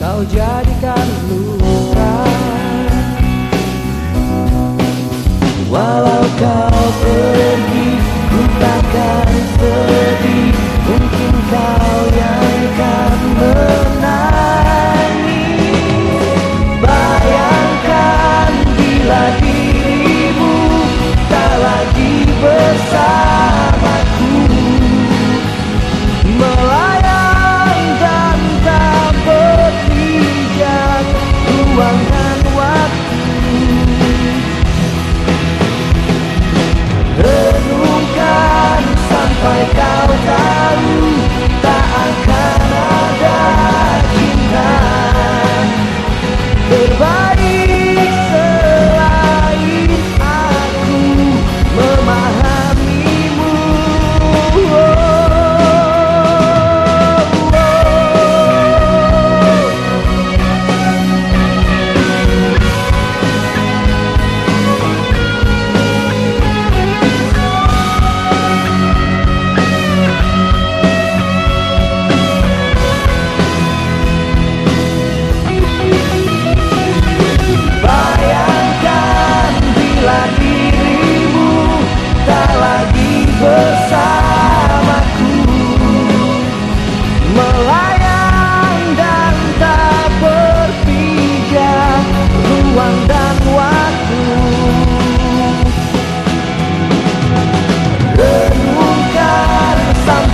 kau jadikan luka. Walau kau pergi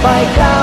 my God.